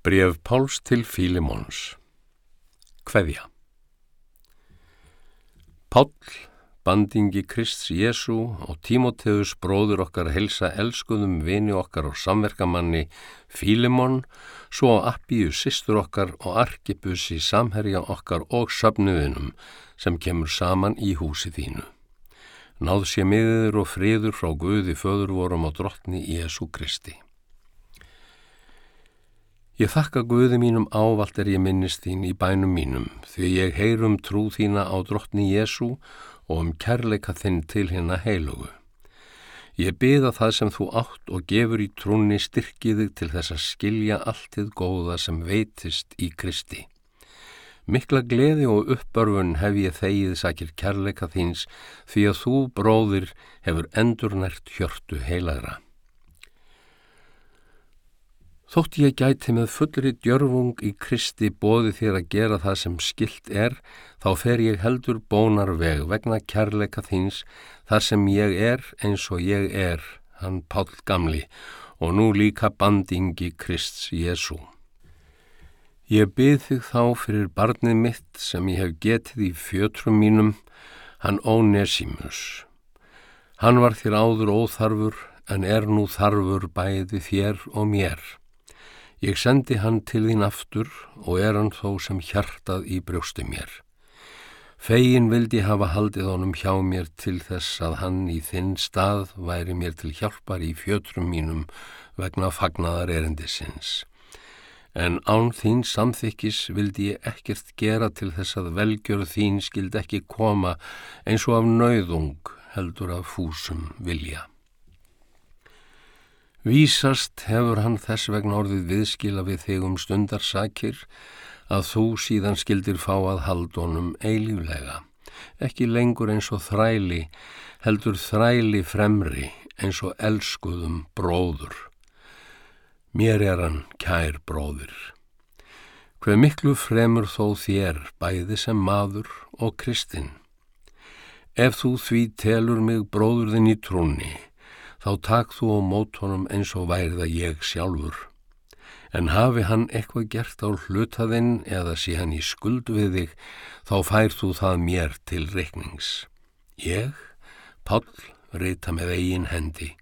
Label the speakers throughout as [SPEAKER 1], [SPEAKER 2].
[SPEAKER 1] Bref Páls til Fílimóns Kveðja Pál, bandingi Krist Jésu og Tímoteus bróður okkar helsa elskuðum vini okkar og samverkamanni Fílimón, svo Appíu sýstur okkar og Arkipus í samherja okkar og söfnuðinum sem kemur saman í húsi þínu. Náð sé miður og friður frá Guði föður vorum á drottni Jésu Kristi. Ég þakka Guði mínum ávalt er ég minnist þín í bænum mínum því ég heyrum trú þína á drottni Jésu og um kærleika þinn til hérna heilugu. Ég byða það sem þú átt og gefur í trúni styrkiðig til þess að skilja alltið góða sem veitist í Kristi. Mikla gleði og uppbörfun hef ég þegið sakir kærleika þíns því að þú, bróðir, hefur endurnært hjörtu heilagra. Þótt ég gæti með fullri djörfung í Kristi bóði þér að gera það sem skilt er, þá fer ég heldur bónar veg vegna kærleika þíns þar sem ég er eins og ég er, hann Pál Gamli, og nú líka bandingi Krists Jésu. Ég byrð þig þá fyrir barnið mitt sem ég hef getið í fjötrum mínum, hann Ónesimus. Hann var þér áður óþarfur en er nú þarfur bæði þér og mér. Ég sendi hann til þín aftur og er hann þó sem hjartað í brjósti mér. Fegin vildi hafa haldið honum hjá mér til þess að hann í þinn stað væri mér til hjálpar í fjötrum mínum vegna fagnaðar erindisins. En án þín samþykkis vildi ég ekkert gera til þess að velgjör þín skild ekki koma eins og af nauðung heldur af fúsum vilja. Vísast hefur hann þess vegna orðið viðskila við þig um stundarsakir að þú síðan skildir fá að haldunum eilíflega. Ekki lengur eins og þræli, heldur þræli fremri eins og elskuðum bróður. Mér er hann kær bróður. Hver miklu fremur þó þér bæði sem maður og kristinn. Ef þú því telur mig bróðurðin í trúni, þá takk þú á mótónum eins og værið að ég sjálfur. En hafi hann eitthvað gert á hlutaðinn eða sé hann í skuld við þig, þá fær þú það mér til reiknings. Ég, Pál, reyta með eigin hendi.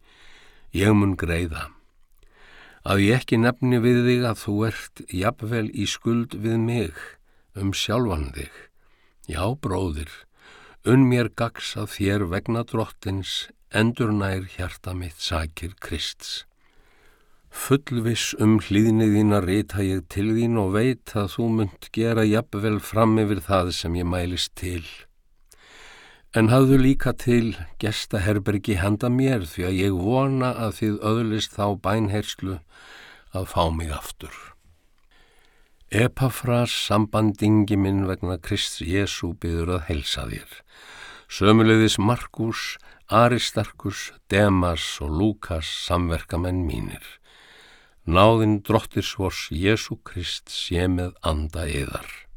[SPEAKER 1] Ég mun greiða. Að ég ekki nefni við þig að þú ert jafnvel í skuld við mig, um sjálfan þig. Já, bróðir, unn mér gags að þér vegna drottins endur nær hjarta mitt sakir Krists. Fullvis um hlýðniðina reyta ég til þín og veit að þú munt gera jafnvel fram yfir það sem ég mælist til. En hafðu líka til gesta herbergi handa mér því að ég vona að þið öðlist þá bænherslu að fá mig aftur. Epafras sambandingi minn vegna Krist Jésu byður að helsa þér. Sömulegðis Markus Aristarkus, Demas og Lukas samverkamenn mínir. Náðinn drottir svors Jésu Krist sé með anda yðar.